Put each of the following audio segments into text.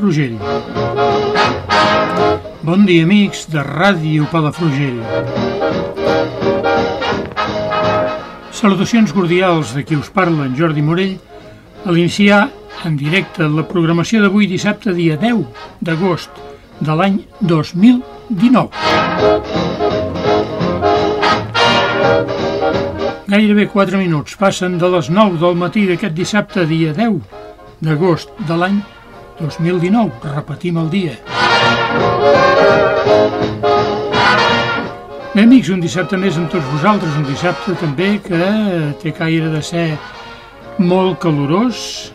Palafrugell. Bon dia, amics de Ràdio Palafrugell. Salutacions cordials de qui us parla, en Jordi Morell, a l'iniciar en directe la programació d'avui dissabte dia 10 d'agost de l'any 2019. Gairebé 4 minuts passen de les 9 del matí d'aquest dissabte dia 10 d'agost de l'any 2019. Repetim el dia. Bé, amics, un dissabte més amb tots vosaltres, un dissabte també que té caire de ser molt calorós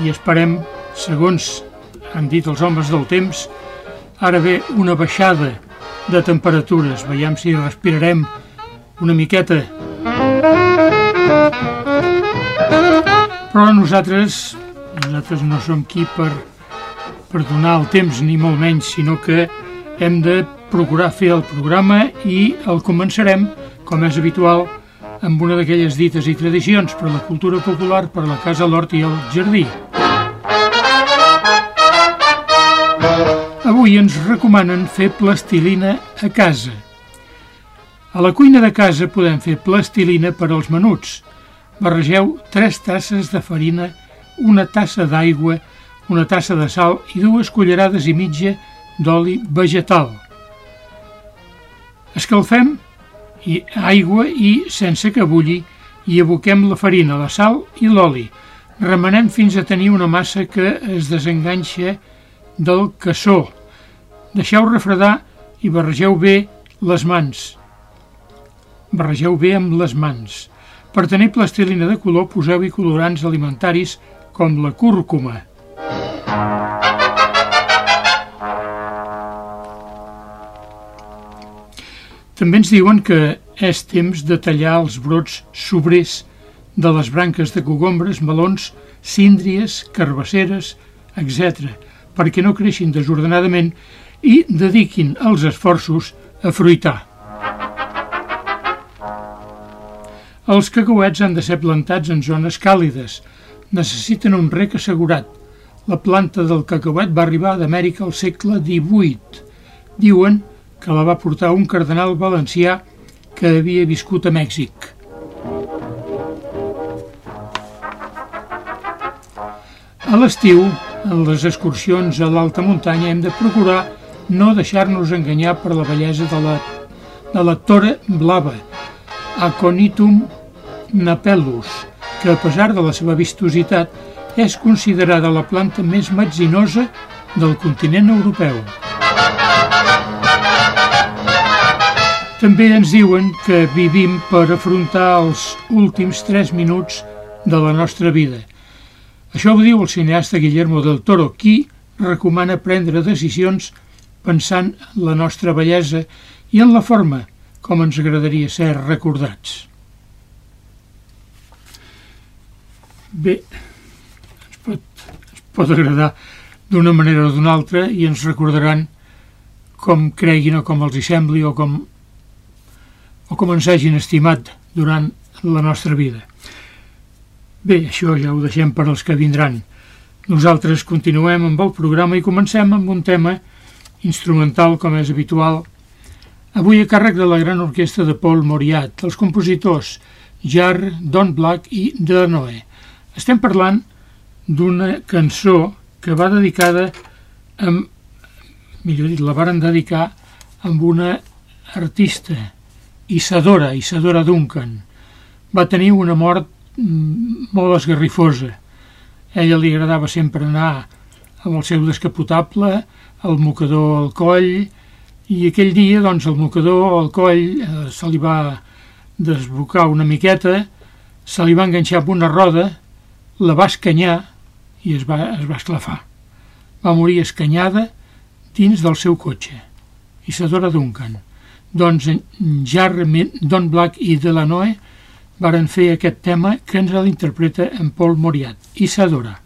i esperem, segons han dit els homes del temps, ara ve una baixada de temperatures. Veiem si respirarem una miqueta. Però nosaltres, nosaltres no som qui per, per donar el temps, ni molt menys, sinó que hem de procurar fer el programa i el començarem, com és habitual, amb una d'aquelles dites i tradicions per la cultura popular, per la casa, l'hort i el jardí. Avui ens recomanen fer plastilina a casa. A la cuina de casa podem fer plastilina per als menuts. Barregeu 3 tasses de farina, una tassa d'aigua, una tassa de sal i dues cullerades i mitja d'oli vegetal. Escalfem i aigua i, sense que bulli, hi aboquem la farina, la sal i l'oli. Remenem fins a tenir una massa que es desenganxa del cassó. Deixeu refredar i barregeu bé les mans. Barregeu bé amb les mans. Per tenir plastilina de color poseu-hi colorants alimentaris com la cúrcuma. També ens diuen que és temps de tallar els brots sobrers de les branques de cogombres, melons, síndries, carbasseres, etc., perquè no creixin desordenadament i dediquin els esforços a fruitar. Els cacauets han de ser plantats en zones càlides. Necessiten un rec assegurat. La planta del cacauet va arribar d'Amèrica al segle XVIII. Diuen que la va portar un cardenal valencià que havia viscut a Mèxic. A l'estiu, en les excursions a l'alta muntanya, hem de procurar no deixar-nos enganyar per la bellesa de la, de la tora blava, Aconitum napellus, que a pesar de la seva vistositat és considerada la planta més metzinosa del continent europeu. També ens diuen que vivim per afrontar els últims 3 minuts de la nostra vida. Això ho diu el cineasta Guillermo del Toro, qui recomana prendre decisions pensant en la nostra bellesa i en la forma com ens agradaria ser recordats. Bé, ens pot, ens pot agradar d'una manera o d'una altra i ens recordaran com creguin o com els hi sembli o com, o com ens hagin estimat durant la nostra vida. Bé, això ja ho deixem per als que vindran. Nosaltres continuem amb el programa i comencem amb un tema instrumental, com és habitual, avui a càrrec de la gran orquestra de Paul Moriat, els compositors Jar, Don Black i De Noé. Estem parlant d'una cançó que va dedicada amb, millor dit, la varen dedicar amb una artista Isadora, Isadora Duncan. Va tenir una mort mm, molt esgarrifosa. A ella li agradava sempre anar amb el seu descapotable, el mocador al coll, i aquell dia, doncs, el mocador al coll eh, se li va desbocar una miqueta, se li va enganxar amb una roda, la va escanyar i es va, es va esclafar. Va morir escanyada dins del seu cotxe. Isadora Duncan. Doncs Jarre, Don Black i Delanoe varen fer aquest tema que ens l'interpreta en Paul Moriat. Isadora.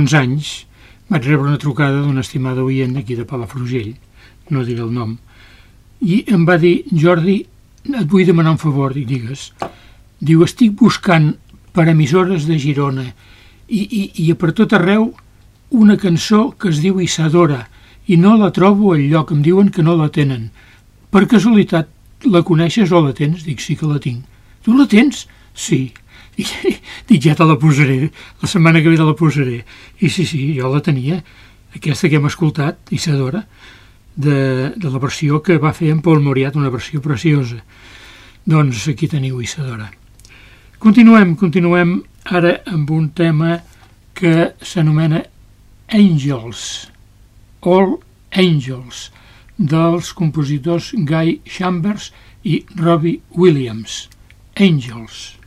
Quants anys vaig rebre una trucada d'una estimada oient aquí de Palafrugell, no diré el nom, i em va dir, Jordi, et vull demanar un favor, i digues. Diu, estic buscant per emissores de Girona i, i, i per tot arreu una cançó que es diu Isadora i no la trobo al lloc, em diuen que no la tenen. Per casualitat, la coneixes o la tens? Dic, sí que la tinc. Tu la tens? Sí. I dic, ja te la posaré, la setmana que ve te la posaré. I sí, sí, jo la tenia, aquesta que hem escoltat, Isadora, de, de la versió que va fer en Paul Moriat, una versió preciosa. Doncs aquí teniu Isadora. Continuem, continuem ara amb un tema que s'anomena Angels, All Angels, dels compositors Guy Chambers i Robbie Williams. Angels.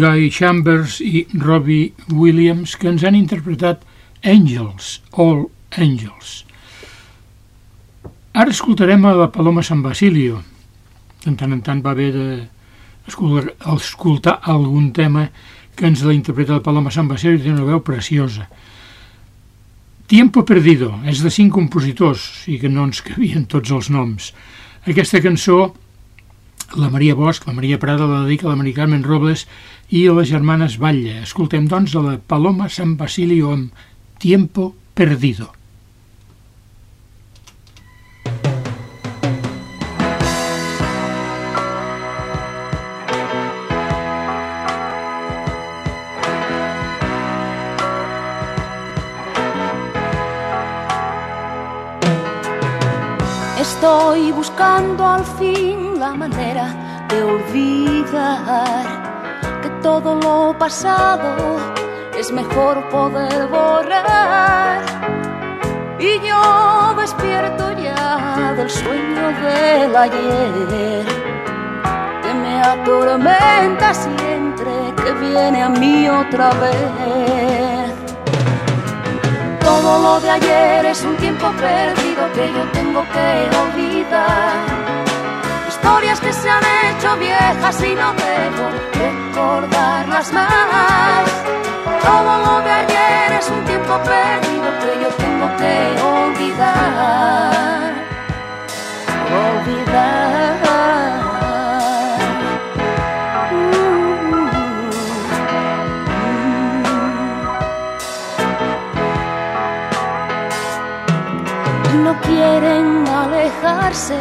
Guy Chambers i Robbie Williams que ens han interpretat Angels, All Angels. Ara escoltarem a la Paloma San Basilio. De tant en tant va haver d'escoltar algun tema que ens la interpreta la Paloma San Basilio i té una veu preciosa. Tiempo Perdido és de cinc compositors i que no ens cabien tots els noms. Aquesta cançó, la Maria Bosch, la Maria Prada, la dedica la Carmen Robles i les germanes Batlle. Escoltem, doncs, la Paloma San Basilio amb Tiempo Perdido. Estoy buscando al fin la manera de olvidar que todo lo pasado es mejor poder borrar. Y yo despierto ya del sueño del ayer que me atormenta siempre que viene a mí otra vez. Todo lo de ayer es un tiempo perdido que yo tengo que olvidar. Historias que se han hecho viejas y no debo recordarlas más. Todo lo de ayer es un tiempo perdido que yo tengo que olvidar. Olvidar. quieren alejarse,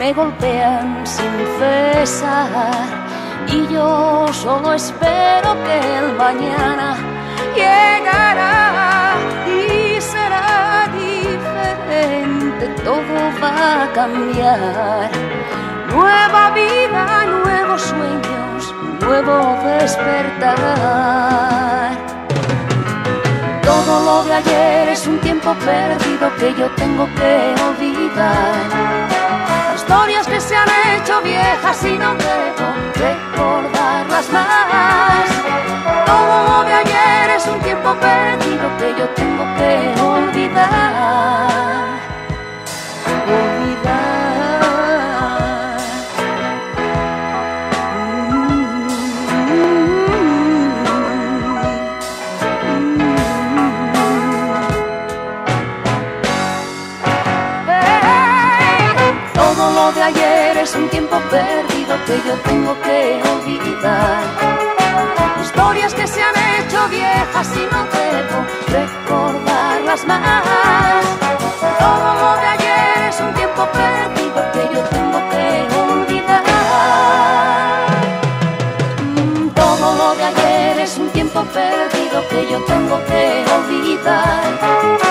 me golpean sin cesar y yo solo espero que el mañana llegará y será diferente, todo va a cambiar. Nueva vida, nuevos sueños, nuevo despertar. Todo lo de ayer es un tiempo perdido que yo tengo que olvidar. Historias que se han hecho viejas y no debo recordarlas más. Todo de ayer es un tiempo perdido que yo tengo que olvidar. Tiempo perdido que yo tengo que olvidar. Historias que se han hecho viejas y no debo recordarlas más. Todo lo de ayer es un tiempo perdido que yo tengo que olvidar. Todo lo de ayer es un tiempo perdido que yo tengo que olvidar.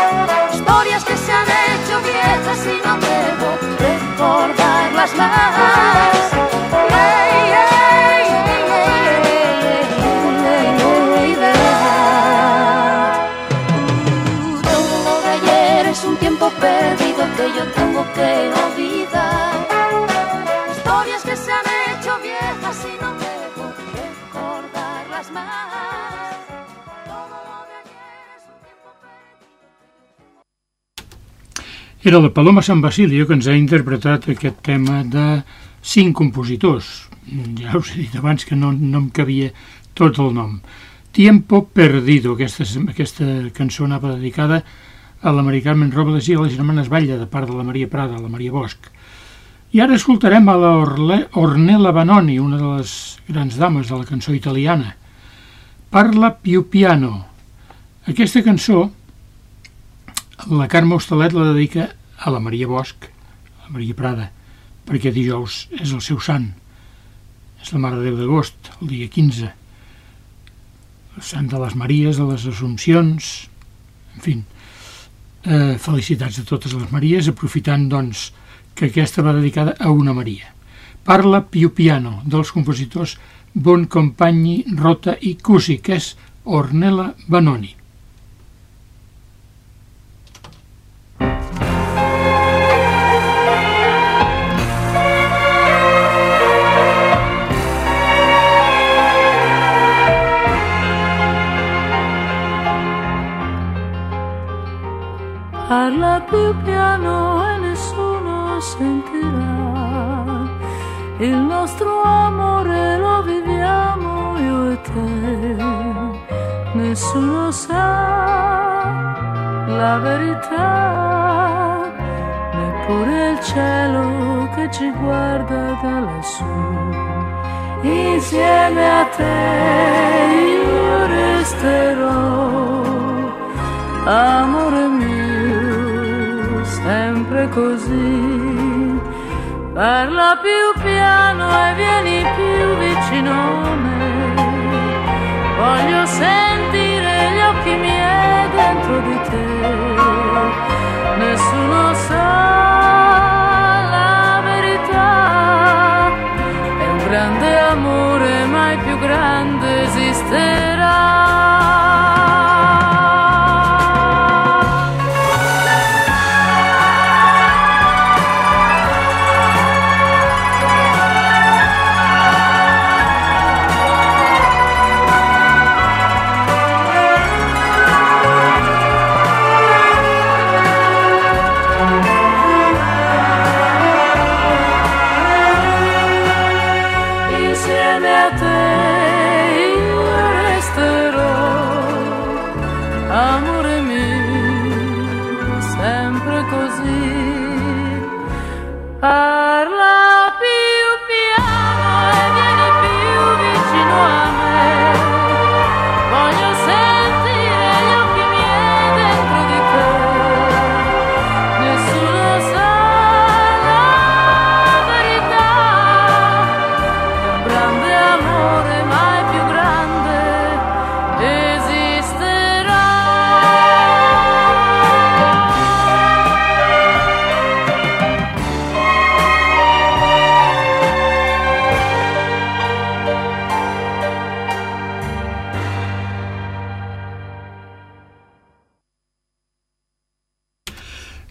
mas, mais. Era la Paloma San Basilio que ens ha interpretat aquest tema de cinc compositors. Ja us he dit abans que no, no em cabia tot el nom. Tiempo Perdido, aquesta, aquesta cançó anava dedicada a la Maria Carmen Robles i a les germanes Batlle, de part de la Maria Prada, la Maria Bosch. I ara escoltarem a la Orle, Ornella Banoni, una de les grans dames de la cançó italiana. Parla più piano. Aquesta cançó la Carme Hostalet la dedica a la Maria Bosch, a la Maria Prada, perquè dijous és el seu sant. És la Mare de Déu d'agost, el dia 15. El sant de les Maries, de les Assumpcions, en fi, eh, felicitats a totes les Maries, aprofitant, doncs, que aquesta va dedicada a una Maria. Parla Piu Piano, dels compositors Bon Compagni, Rota i Cusi, que és Ornella Banoni. Parla più piano e nessuno sentirà. Il nostro amore lo viviamo io e te, nessuno sa la verità, neppure il cielo che ci guarda da lassù. Insieme a te io resterò, amore mio, così. Parla più piano e vieni più vicino a me. Voglio sentire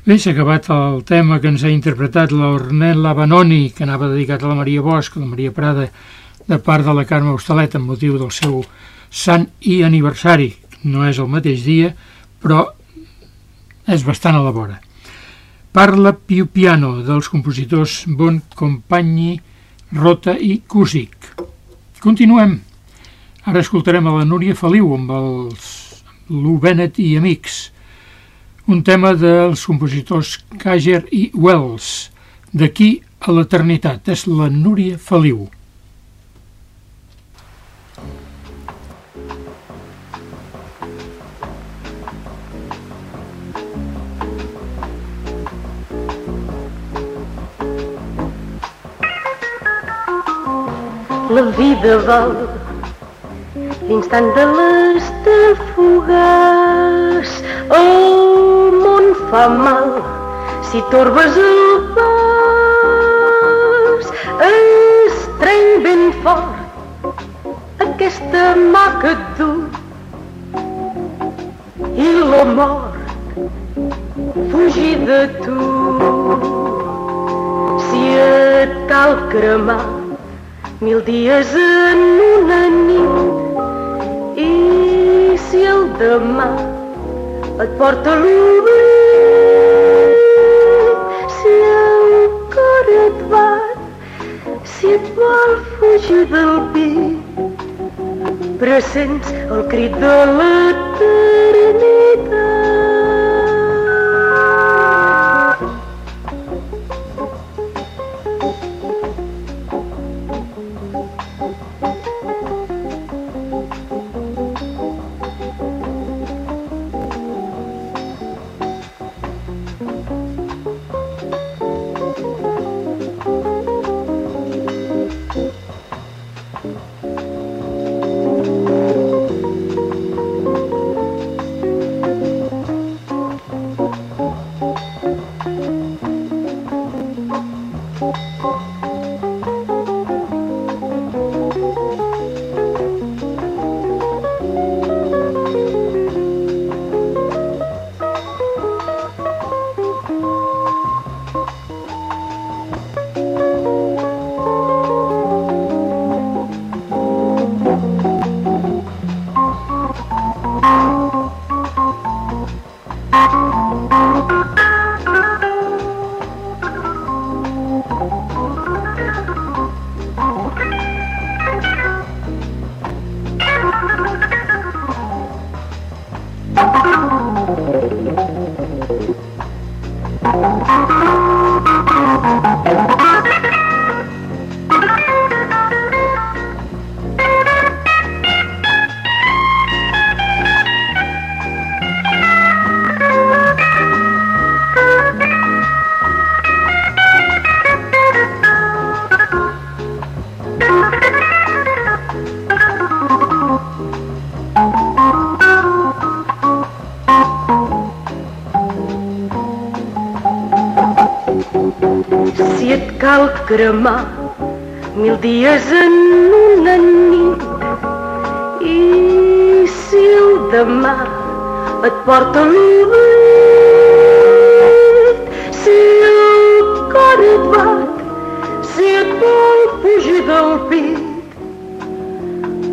Bé, s'ha acabat el tema que ens ha interpretat l'Ornella Banoni, que anava dedicat a la Maria Bosch, la Maria Prada, de part de la Carme Hostalet, amb motiu del seu sant i aniversari. No és el mateix dia, però és bastant a la vora. Parla Piu Piano, dels compositors Bon Compagni, Rota i Cusic. Continuem. Ara escoltarem a la Núria Feliu amb els Lou Bennett i Amics un tema dels compositors Kager i Wells, d'aquí a l'eternitat, és la Núria Feliu. La vida val l'instant de les Oh, món fa mal si torbes el pas. Estreny ben fort aquesta mà que et du i la mort fugir de tu. Si et cal cremar mil dies en una nit i si el demà et porta l'oblit. Si el cor et bat, si et vol fugir del vi, pressents el crit de l'eternitat. Cremar mil dies en una nit. I si el demà et porta l'oblit si el cor et bat si et vol pujar del pit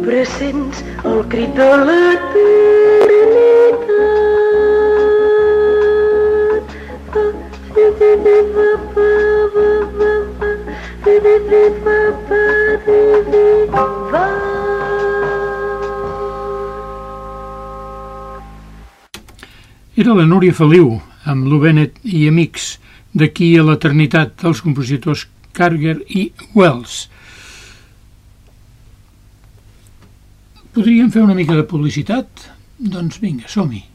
pressents el crit de Era la Núria Feliu, amb l'Obenet i amics, d'aquí a l'eternitat dels compositors Carger i Wells. Podríem fer una mica de publicitat? Doncs vinga, som-hi.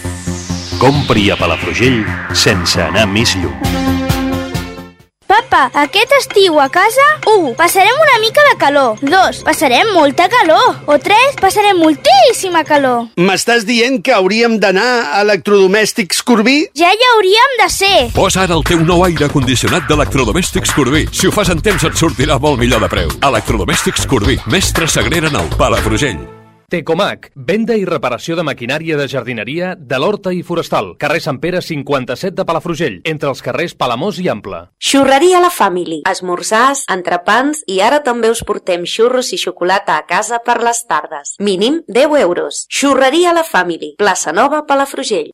Compri a Palafrugell sense anar més lluny. Papa, aquest estiu a casa 1. Passarem una mica de calor 2. Passarem molta calor o 3. Passarem moltíssima calor M'estàs dient que hauríem d'anar a electrodomèstics Corbí? Ja hi hauríem de ser Posa ara el teu nou aire condicionat d'Electrodomèstics Corbí. Si ho fas en temps et sortirà molt millor de preu. Electrodomèstics Corbí, mestre Sagrera Nou, Palafrugell. Tecomac, venda i reparació de maquinària de jardineria de l'Horta i Forestal, carrer Sant Pere 57 de Palafrugell, entre els carrers Palamós i Ample. Xurreria La Family. Esmorzars, entrepans i ara també us portem xurros i xocolata a casa per les tardes. Mínim 10 euros. Xurreria La Family. Plaça Nova, Palafrugell.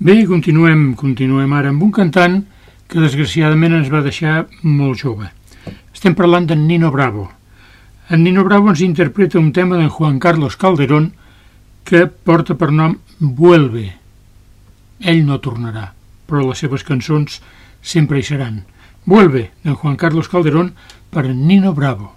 05. Bé, continuem, continuem ara amb un cantant que desgraciadament ens va deixar molt jove. Estem parlant d'en Nino Bravo. En Nino Bravo ens interpreta un tema d'en Juan Carlos Calderón que porta per nom Vuelve. Ell no tornarà, però les seves cançons sempre hi seran. Vuelve, d'en Juan Carlos Calderón, per Nino Bravo.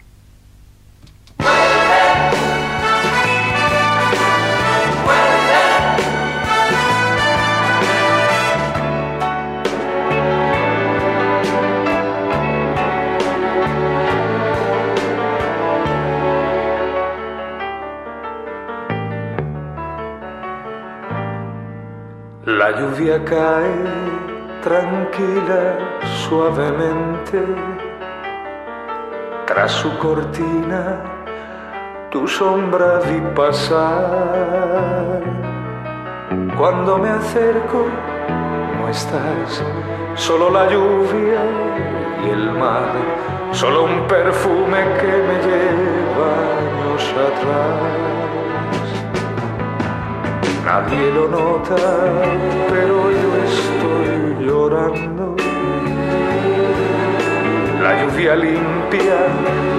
La lluvia cae tranquila, suavemente. Tras su cortina, tu sombra vi pasar. Cuando me acerco, no estás, solo la lluvia y el mar, solo un perfume que me lleva años atrás. Nadie lo nota, pero yo estoy llorando. La lluvia limpia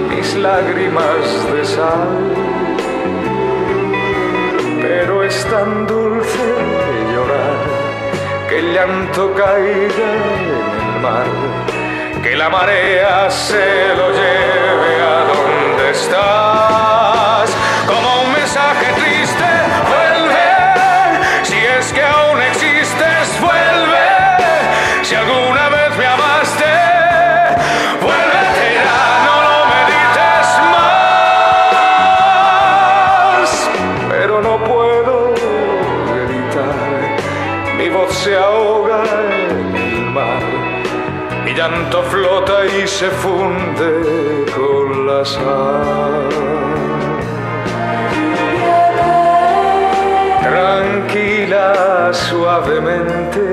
mis lágrimas de sal, pero es tan dulce llorar que el llanto caiga en el mar, que la marea se lo lleve a donde estás, se funde con la sal. Tranquila, suavemente,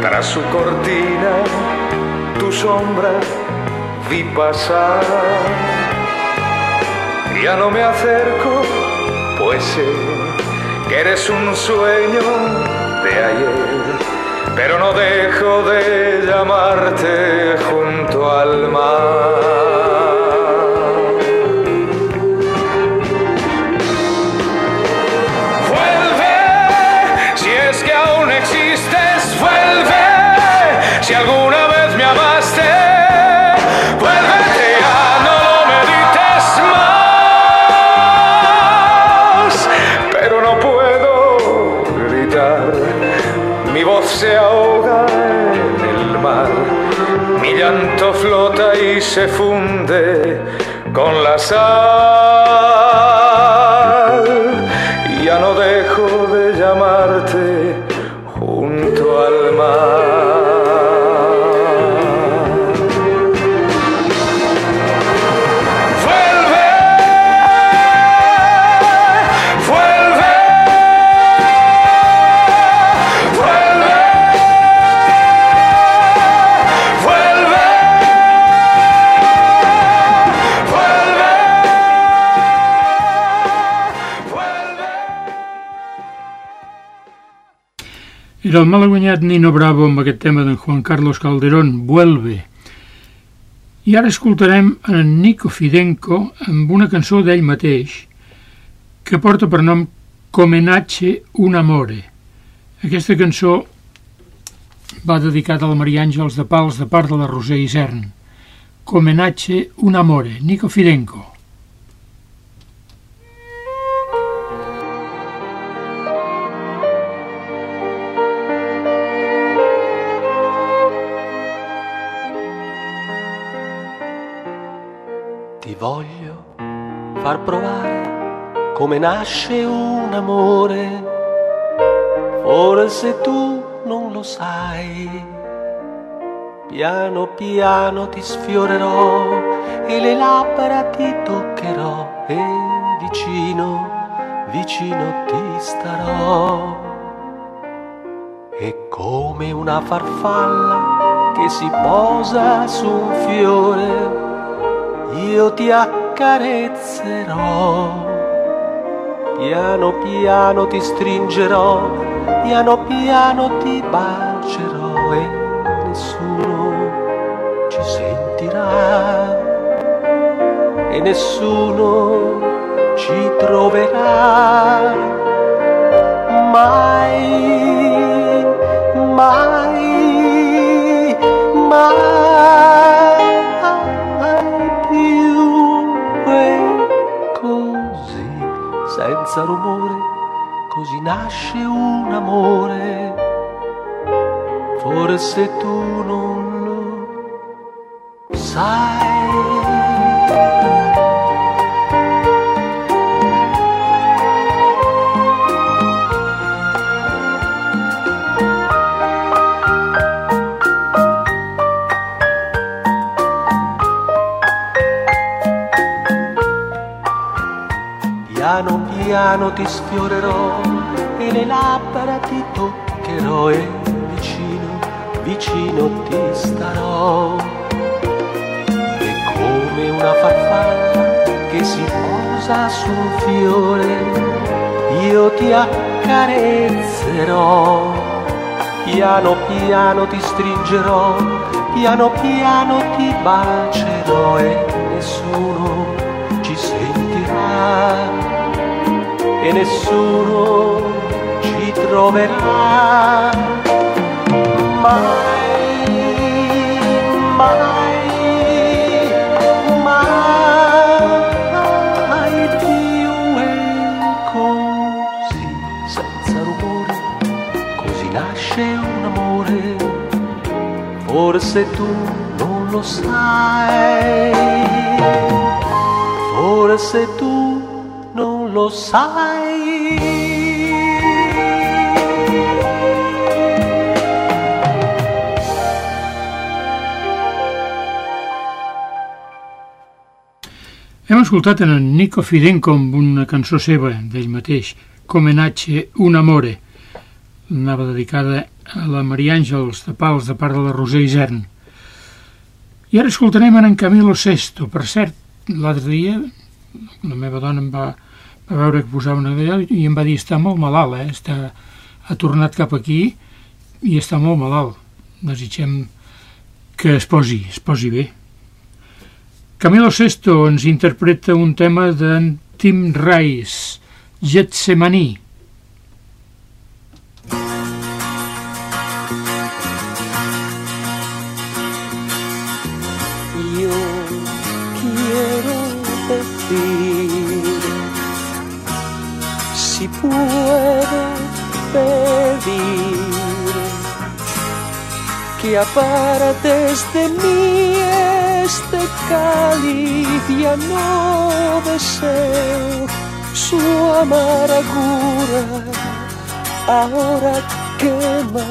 tras su cortina, tu sombra vi pasar. Ya no me acerco, pues sé que eres un sueño de ayer, pero no dejo de llamarte junto al mar. Mi voz se ahoga en el mar, mi llanto flota y se funde con la sal, Era el malaguanyat Nino Bravo amb aquest tema d'en Juan Carlos Calderón, Vuelve. I ara escoltarem en Nico Fidenco amb una cançó d'ell mateix que porta per nom Comenache un amore. Aquesta cançó va dedicada a la Maria Àngels de Pals de part de la Roser Isern. Comenache un amore, Nico Fidenco. Voglio far provare come nasce un amore, forse tu non lo sai. Piano piano ti sfiorerò e le labbra ti toccherò e vicino, vicino ti starò. E come una farfalla che si posa su un fiore, io ti accarezzerò, piano piano ti stringerò, piano piano ti bacerò e nessuno ci sentirà. E nessuno ci troverà. Mai, mai, mai senza rumore, così nasce un amore. Forse tu non lo sai. Piano ti sfiorerò e le labbra ti toccherò e vicino, vicino ti starò. E come una farfalla che si posa su un fiore, io ti accarezzerò. Piano piano ti stringerò, piano piano ti bacerò e nessuno ci sentirà e nessuno ci troverà mai, mai, mai più è così, senza rumore, così nasce un amore, forse tu non lo sai, forse tu non lo sai. Hem escoltat en Nico Fidenco amb una cançó seva d'ell mateix, Comenache un amore. Anava dedicada a la Maria Àngels de Pals de part de la Roser Isern. I ara escoltarem en Camilo Sesto. Per cert, l'altre dia la meva dona em va, va veure que posava una d'allò i em va dir està molt malalt, eh? està, ha tornat cap aquí i està molt malalt. Desitgem que es posi, es posi bé. Camilo Sesto ens interpreta un tema d'en Tim Rice, Getsemaní. Yo quiero si puedo pedir, que apartes de mí este cáliz, ya no deseo su amargura, ahora quema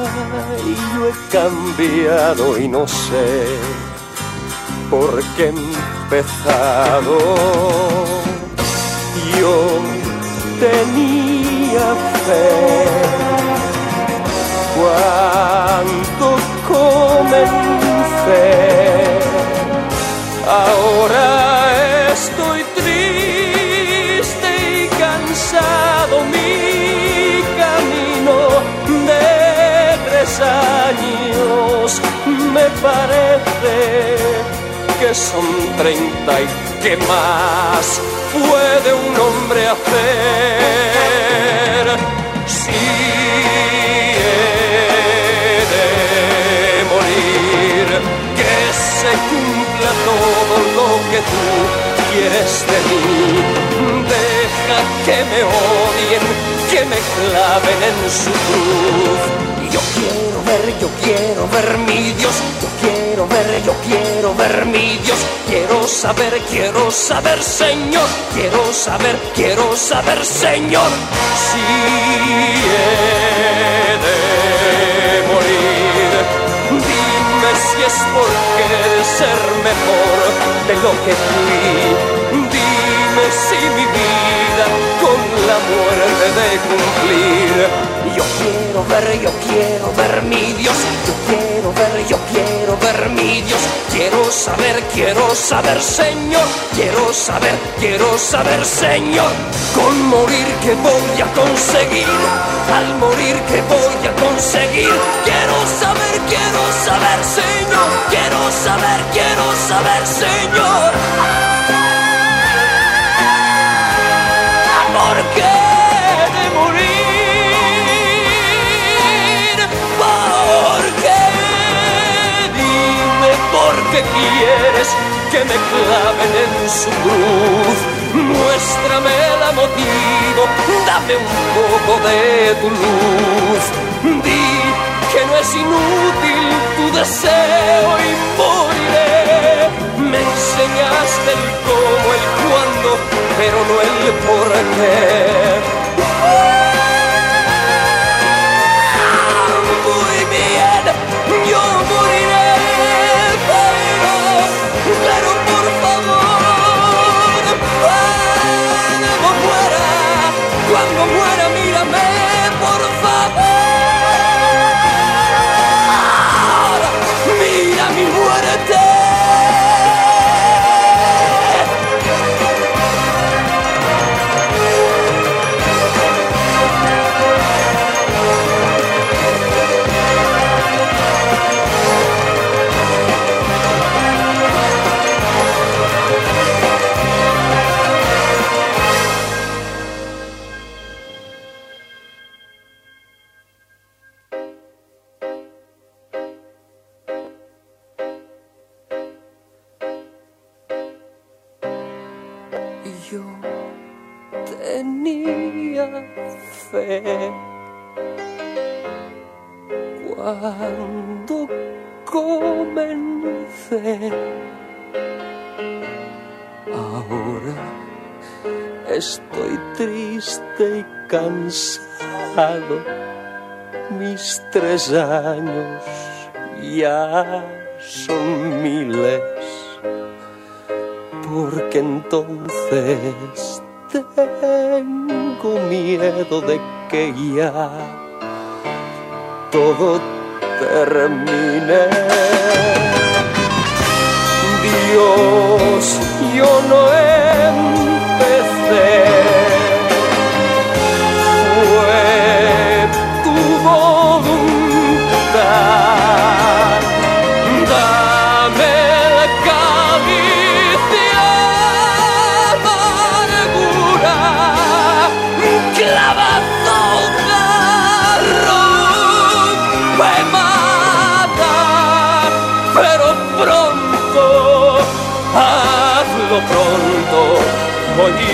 y yo he cambiado y no sé por qué he empezado. Yo tenía fe parece que son treinta y qué más puede un hombre hacer. Si he de morir que se cumpla todo lo que tú quieres de mí. Deja que me odien que me claven en su cruz quiero ver, yo quiero ver mi Dios, yo quiero ver, yo quiero ver mi Dios, quiero saber, quiero saber Señor, quiero saber, quiero saber Señor, si he de morir, dime si es por querer ser mejor de lo que fui, dime si mi la muerte de cumplir. Yo quiero ver, yo quiero ver mi Dios, yo quiero ver, yo quiero ver mi Dios, quiero saber, quiero saber Señor, quiero saber, quiero saber Señor, con morir que voy a conseguir, al morir que voy a conseguir, quiero saber, quiero saber Señor, quiero saber, quiero saber Señor. Quieres que me claven en su cruz. Muéstrame el motivo, dame un poco de tu luz. Di que no es inútil tu deseo y moriré. Me enseñaste el cómo, el cuándo, pero no el por qué. Tres años ya son miles porque entonces tengo miedo de que ya todo termine. Dios, yo no empecé.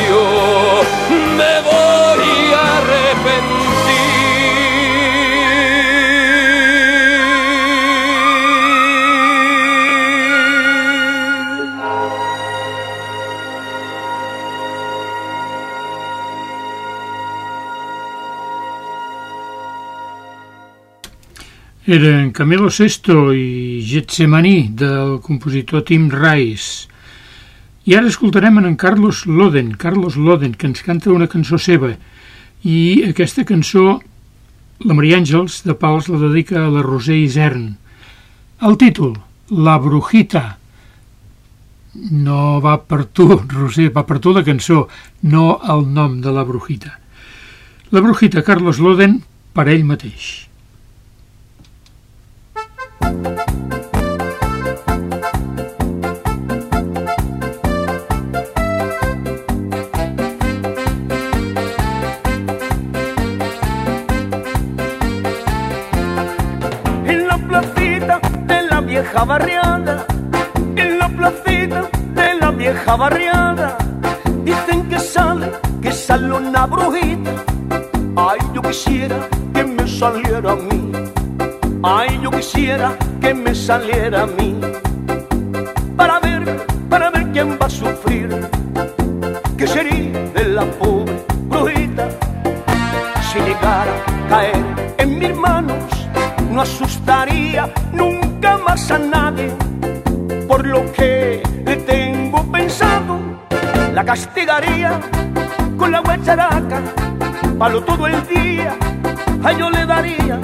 Yo me voy a arrepentir. Eren Camilo Sesto i Getsemaní del compositor Tim Rice. I ara escoltarem en Carlos Loden, Carlos Loden, que ens canta una cançó seva. I aquesta cançó, la Maria Àngels de Pals la dedica a la Roser Isern. El títol, La Brujita. No va per tu, Roser, va per tu la cançó, no el nom de la Brujita. La Brujita, Carlos Loden, per ell mateix. en vieja barriada, en la placita de la vieja barriada, dicen que sale, que sale una brujita. Ay, yo quisiera que me saliera a mí. Ay, yo quisiera que me saliera a mí. Castigaría con la guacharaca, palo todo el día, a yo le daría.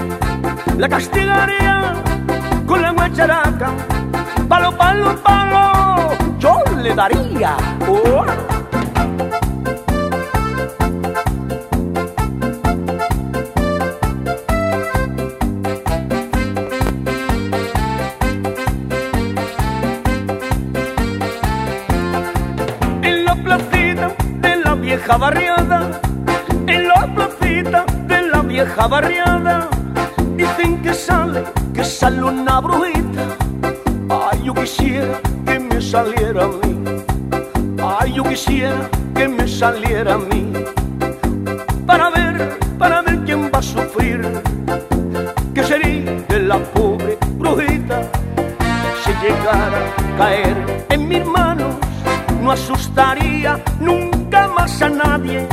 La castigaría con la guacharaca, palo, palo, palo, yo le daría. Vieja barriada, en la placita de la vieja barriada, dicen que sale, que sale una brujita. Ay, yo quisiera que me saliera a mí. Ay, yo quisiera que me saliera a mí. Para ver, para ver quién va a sufrir. Que sería de la pobre brujita si llegara a caer en mis manos no asustaría nunca más a nadie.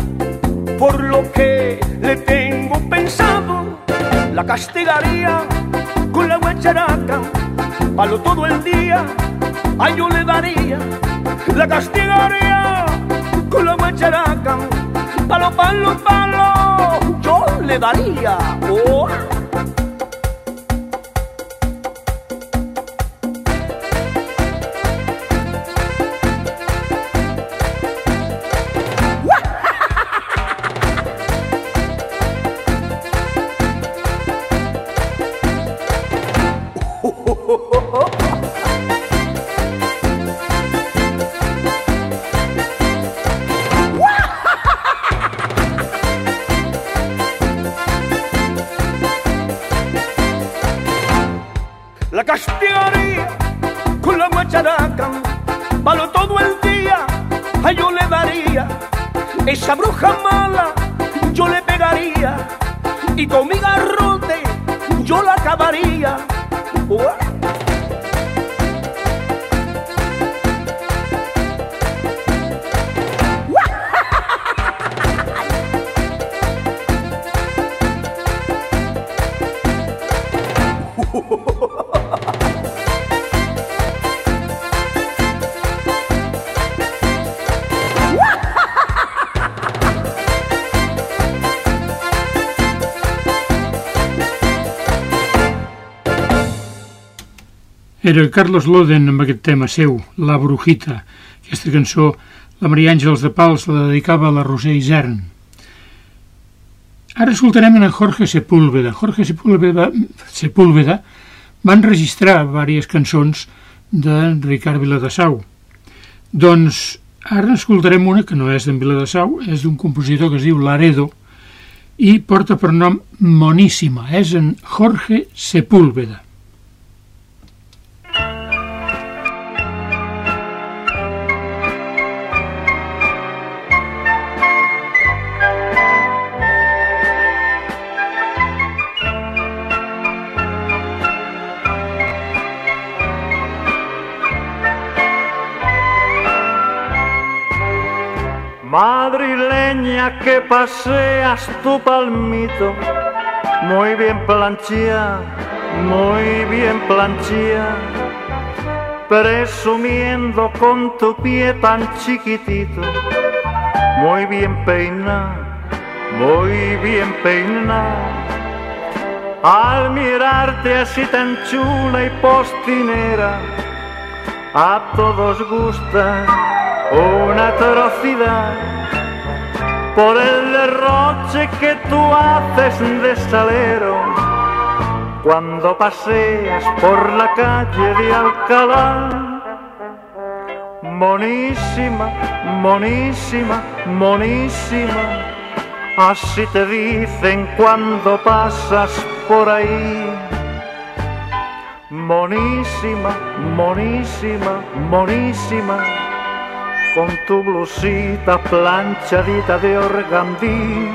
Por lo que le tengo pensado, la castigaría con la guacharaca, palo todo el día, a yo le daría. La castigaría con la guacharaca, palo, palo, palo, yo le daría. Oh. Era Carlos Loden amb aquest tema seu, La Brujita. Aquesta cançó, la Maria Àngels de Pals la dedicava a la Roser Isern. Ara escoltarem en Jorge Sepúlveda. Jorge Sepúlveda, Sepúlveda va enregistrar diverses cançons de Ricard Viladasau. Doncs ara escoltarem una que no és d'en Viladasau, és d'un compositor que es diu Laredo i porta per nom Moníssima, és en Jorge Sepúlveda. Que paseas tu palmito, muy bien planchía, muy bien planchía, presumiendo con tu pie tan chiquitito, muy bien peina, muy bien peina. Al mirarte así tan chula y postinera, a todos gusta una atrocidad por el derroche que tú haces de salero cuando paseas por la calle de Alcalá. Monísima, monísima, monísima, así te dicen cuando pasas por ahí. Monísima, monísima, monísima con tu blusita planchadita de organdí.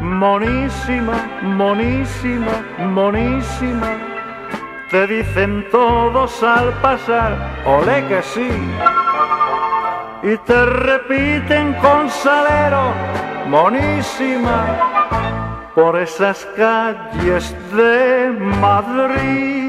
Monísima, monísima, monísima, te dicen todos al pasar, ole que sí. Y te repiten con salero, monísima, por esas calles de Madrid.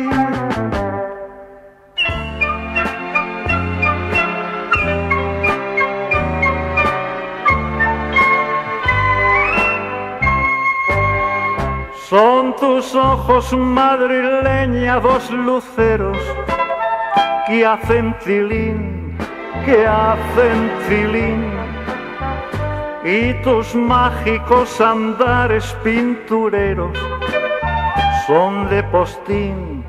Son tus ojos madrileña dos luceros que hacen tilín, que hacen tilín. Y tus mágicos andares pintureros son de postín,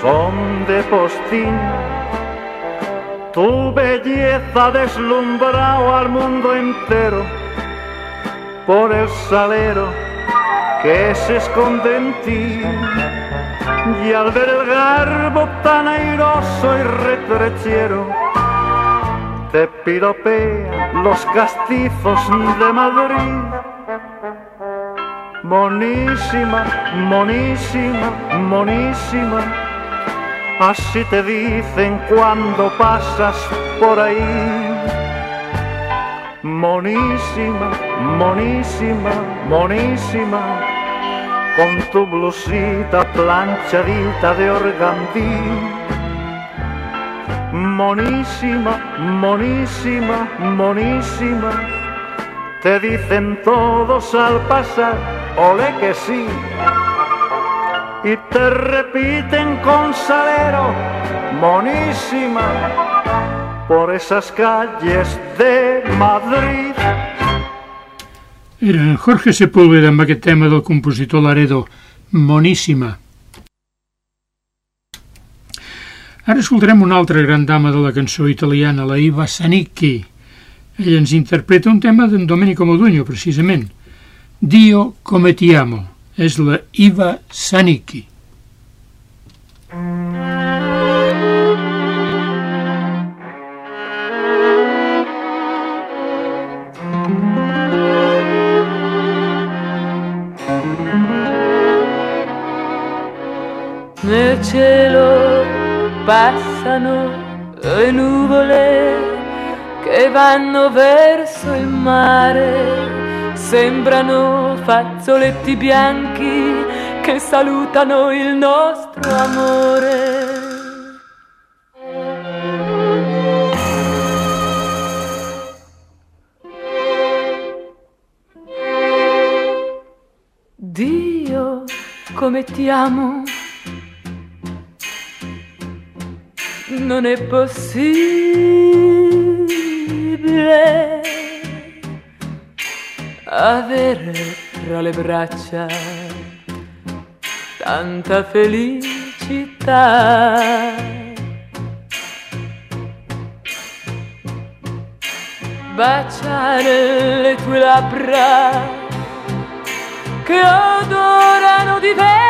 son de postín. Tu belleza deslumbrado al mundo entero por el salero que se esconde en ti. Y al ver el garbo tan airoso y retrechero, te piropean los castizos de Madrid. Monísima, monísima, monísima, así te dicen cuando pasas por ahí. Monísima, monísima, monísima, con tu blusita planchadita de organdí. Monísima, monísima, monísima, te dicen todos al pasar, ole que sí. Y te repiten con salero, monísima, por esas calles de Madrid. Era Jorge Sepúlveda amb aquest tema del compositor Laredo, Moníssima. Ara escoltarem una altra gran dama de la cançó italiana, la Iva Sanicchi. Ella ens interpreta un tema d'en Domenico Modugno, precisament. Dio come ti amo. És la Iva Sanicchi. Nel cielo passano le nuvole che vanno verso il mare, sembrano fazzoletti bianchi che salutano il nostro amore. Dio, come ti amo non è possibile avere tra le braccia tanta felicità. Baciare le tue labbra che odorano di vento.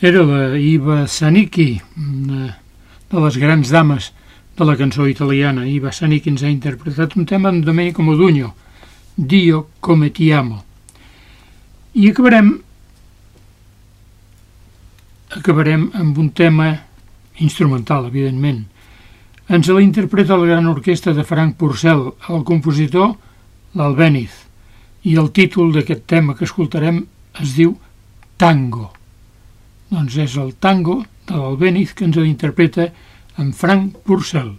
Era la Iva Zanicki, una de les grans dames de la cançó italiana. Iva Zanicki ens ha interpretat un tema de Domenico Modugno, Dio come ti amo. I acabarem acabarem amb un tema instrumental, evidentment. Ens l'interpreta la gran orquestra de Frank Purcell, el compositor l'Albéniz, i el títol d'aquest tema que escoltarem es diu Tango. Doncs és el tango de l'Albéniz que ens l'interpreta en Frank Purcell.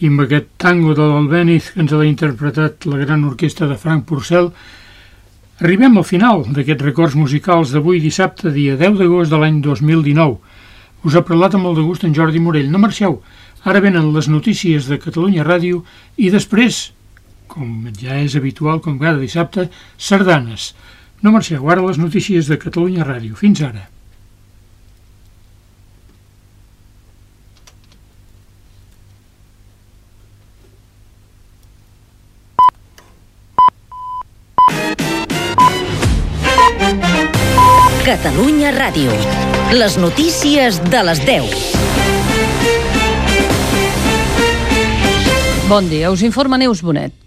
I amb aquest tango de l'Albéniz que ens l'ha interpretat la gran orquestra de Frank Purcell arribem al final d'aquests records musicals d'avui dissabte, dia 10 d'agost de l'any 2019. Us ha parlat amb molt de gust en Jordi Morell. No marxeu, ara venen les notícies de Catalunya Ràdio i després, com ja és habitual, com cada dissabte, sardanes. No marxeu, ara les notícies de Catalunya Ràdio. Fins ara. Ràdio. Les notícies de les 10. Bon dia, us informa Neus Bonet.